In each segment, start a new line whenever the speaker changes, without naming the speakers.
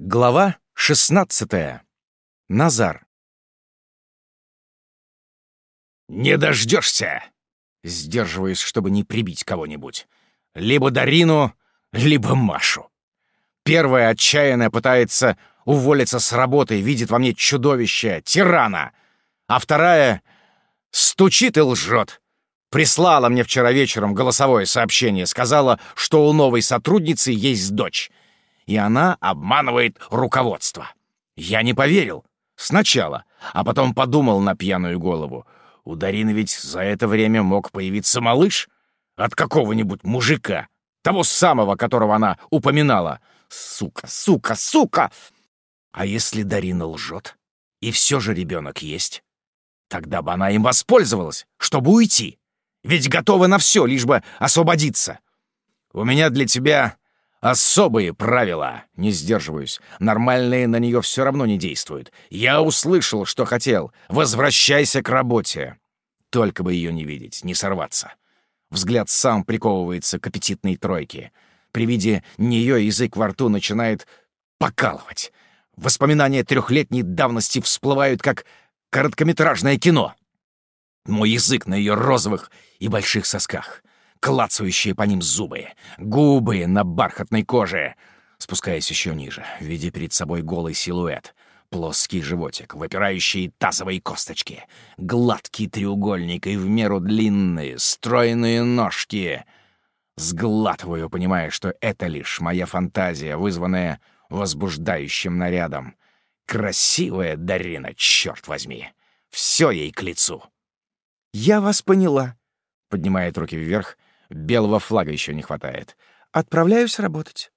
Глава 16. Назар. «Не дождешься!» Сдерживаюсь, чтобы не прибить кого-нибудь. Либо Дарину, либо Машу. Первая отчаянно пытается уволиться с работы, видит во мне чудовище, тирана. А вторая стучит и лжет. Прислала мне вчера вечером голосовое сообщение, сказала, что у новой сотрудницы есть дочь — и она обманывает руководство. Я не поверил. Сначала, а потом подумал на пьяную голову. У Дарины ведь за это время мог появиться малыш от какого-нибудь мужика, того самого, которого она упоминала. Сука, сука, сука! А если Дарина лжет, и все же ребенок есть? Тогда бы она им воспользовалась, чтобы уйти. Ведь готова на все, лишь бы освободиться. У меня для тебя Особые правила. Не сдерживаюсь. Нормальные на нее все равно не действуют. Я услышал, что хотел. Возвращайся к работе. Только бы ее не видеть, не сорваться. Взгляд сам приковывается к аппетитной тройке. При виде нее язык во рту начинает покалывать. Воспоминания трехлетней давности всплывают, как короткометражное кино. Мой язык на ее розовых и больших сосках клацающие по ним зубы, губы на бархатной коже. Спускаясь еще ниже, видя перед собой голый силуэт, плоский животик, выпирающие тазовые косточки, гладкий треугольник и в меру длинные, стройные ножки. Сглатываю, понимая, что это лишь моя фантазия, вызванная возбуждающим нарядом. Красивая Дарина, черт возьми! Все ей к лицу.
«Я вас поняла», —
поднимает руки вверх, Белого флага еще не хватает.
Отправляюсь работать.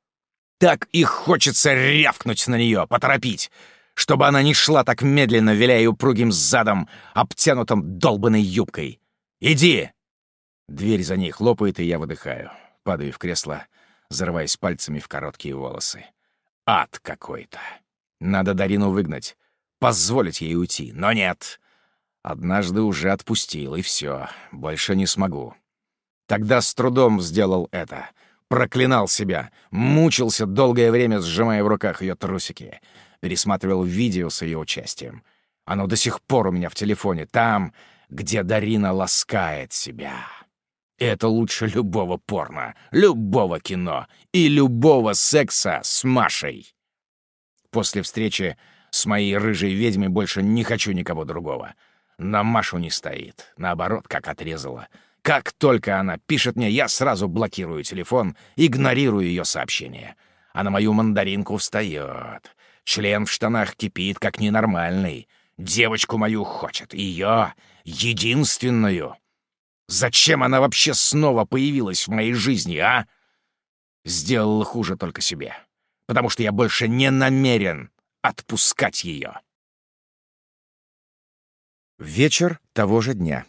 Так и хочется рявкнуть на нее, поторопить, чтобы она не шла так медленно, виляя упругим задом, обтянутым долбанной юбкой. «Иди!» Дверь за ней хлопает, и я выдыхаю. Падаю в кресло, зарываясь пальцами в короткие волосы. Ад какой-то. Надо Дарину выгнать, позволить ей уйти. Но нет. Однажды уже отпустил, и все. Больше не смогу. Тогда с трудом сделал это. Проклинал себя, мучился долгое время, сжимая в руках ее трусики. Пересматривал видео с ее участием. Оно до сих пор у меня в телефоне, там, где Дарина ласкает себя. Это лучше любого порно, любого кино и любого секса с Машей. После встречи с моей рыжей ведьмой больше не хочу никого другого. На Машу не стоит. Наоборот, как отрезала — как только она пишет мне, я сразу блокирую телефон, игнорирую ее сообщение. А на мою мандаринку встает. Член в штанах кипит, как ненормальный. Девочку мою хочет. Ее единственную. Зачем она вообще снова появилась в моей жизни, а? Сделала хуже только себе. Потому что я больше не намерен отпускать ее.
Вечер того же дня.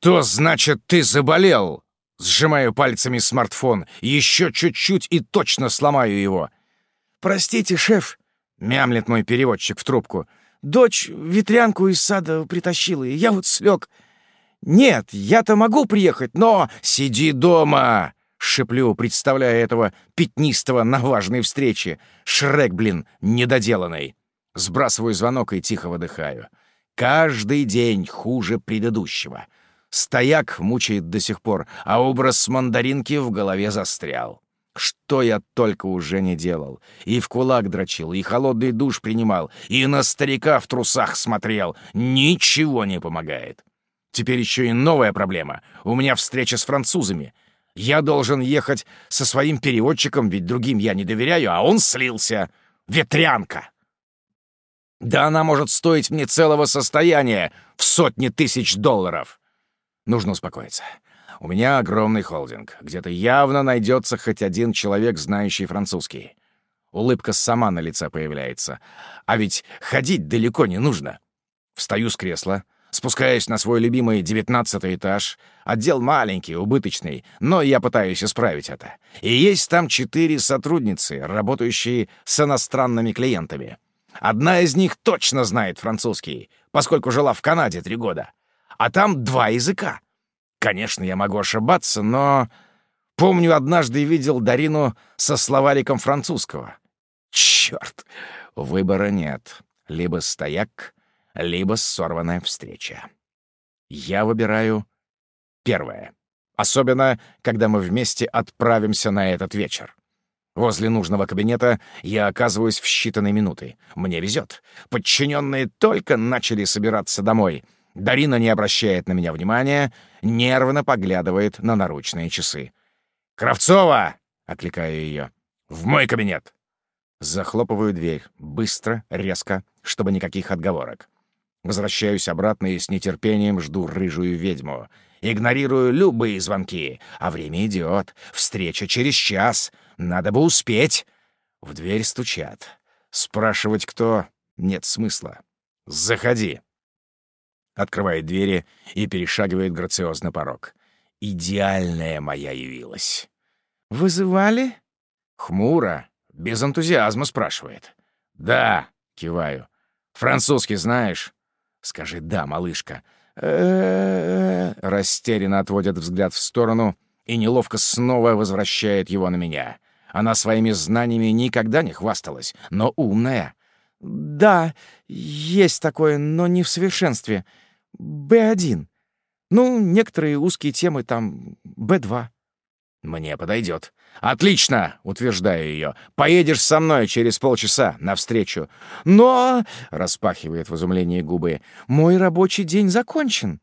«Что значит ты заболел?» Сжимаю пальцами смартфон. Еще чуть-чуть и точно сломаю его.
«Простите, шеф», — мямлет мой переводчик в трубку. «Дочь ветрянку из сада притащила, и я вот слег. Нет, я-то могу приехать, но...»
«Сиди дома!» — шеплю, представляя этого пятнистого на важной встрече. Шрек, блин, недоделанный. Сбрасываю звонок и тихо выдыхаю. Каждый день хуже предыдущего. Стояк мучает до сих пор, а образ мандаринки в голове застрял. Что я только уже не делал. И в кулак дрочил, и холодный душ принимал, и на старика в трусах смотрел. Ничего не помогает. Теперь еще и новая проблема. У меня встреча с французами. Я должен ехать со своим переводчиком, ведь другим я не доверяю, а он слился. Ветрянка. Да она может стоить мне целого состояния в сотни тысяч долларов. Нужно успокоиться. У меня огромный холдинг. Где-то явно найдется хоть один человек, знающий французский. Улыбка сама на лице появляется. А ведь ходить далеко не нужно. Встаю с кресла, спускаюсь на свой любимый девятнадцатый этаж. Отдел маленький, убыточный, но я пытаюсь исправить это. И есть там четыре сотрудницы, работающие с иностранными клиентами. Одна из них точно знает французский, поскольку жила в Канаде три года. А там два языка. Конечно, я могу ошибаться, но... Помню, однажды видел Дарину со словариком французского. Черт, выбора нет. Либо стояк, либо сорванная встреча. Я выбираю первое. Особенно, когда мы вместе отправимся на этот вечер. Возле нужного кабинета я оказываюсь в считанные минуты. Мне везет. Подчиненные только начали собираться домой. Дарина не обращает на меня внимания, нервно поглядывает на наручные часы. «Кравцова!» — окликаю ее. «В мой кабинет!» Захлопываю дверь. Быстро, резко, чтобы никаких отговорок. Возвращаюсь обратно и с нетерпением жду рыжую ведьму. Игнорирую любые звонки. А время идет. Встреча через час. Надо бы успеть. В дверь стучат. Спрашивать кто? Нет смысла. «Заходи!» Открывает двери и перешагивает грациозно порог. Идеальная моя явилась.
«Вызывали?»
Хмуро, без энтузиазма спрашивает. «Да», — киваю. «Французский знаешь?» «Скажи «да», малышка». Растерянно отводит взгляд в сторону и неловко снова возвращает его на меня. Она своими знаниями никогда не хвасталась, но умная.
«Да, есть такое, но не в совершенстве. Б1. Ну, некоторые узкие темы там Б2».
«Мне подойдет. Отлично!» — утверждаю ее. «Поедешь со мной через полчаса навстречу».
«Но...» — распахивает в изумлении губы. «Мой рабочий день закончен».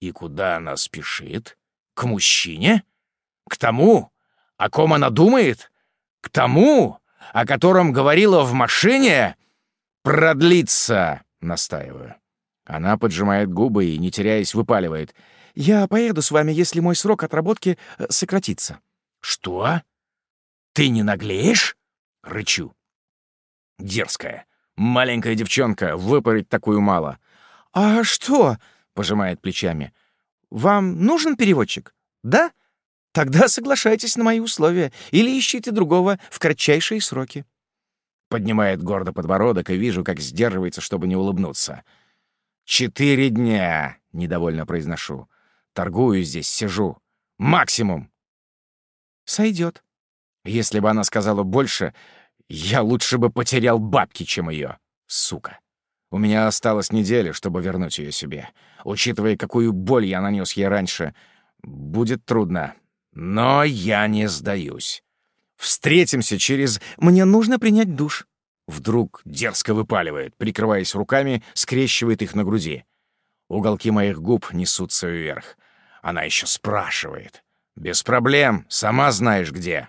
«И куда она спешит? К мужчине? К тому, о ком она думает? К тому, о котором говорила в машине? Продлится!» — настаиваю. Она поджимает губы и, не теряясь, выпаливает —
я поеду с вами, если мой срок отработки э, сократится».
«Что? Ты не наглеешь?» — рычу. Дерзкая. Маленькая девчонка, выпарить такую мало.
«А что?» — пожимает плечами. «Вам нужен переводчик? Да? Тогда соглашайтесь на мои условия или ищите другого в кратчайшие сроки».
Поднимает гордо подбородок и вижу, как сдерживается, чтобы не улыбнуться. «Четыре дня!» — недовольно произношу. Торгую здесь, сижу. Максимум.
Сойдет.
Если бы она сказала больше, я лучше бы потерял бабки, чем ее. Сука. У меня осталась неделя, чтобы вернуть ее себе. Учитывая, какую боль я нанес ей раньше, будет трудно. Но я не сдаюсь. Встретимся через...
Мне нужно принять душ.
Вдруг дерзко выпаливает, прикрываясь руками, скрещивает их на груди. Уголки моих губ несутся вверх. Она еще спрашивает. «Без проблем, сама знаешь где».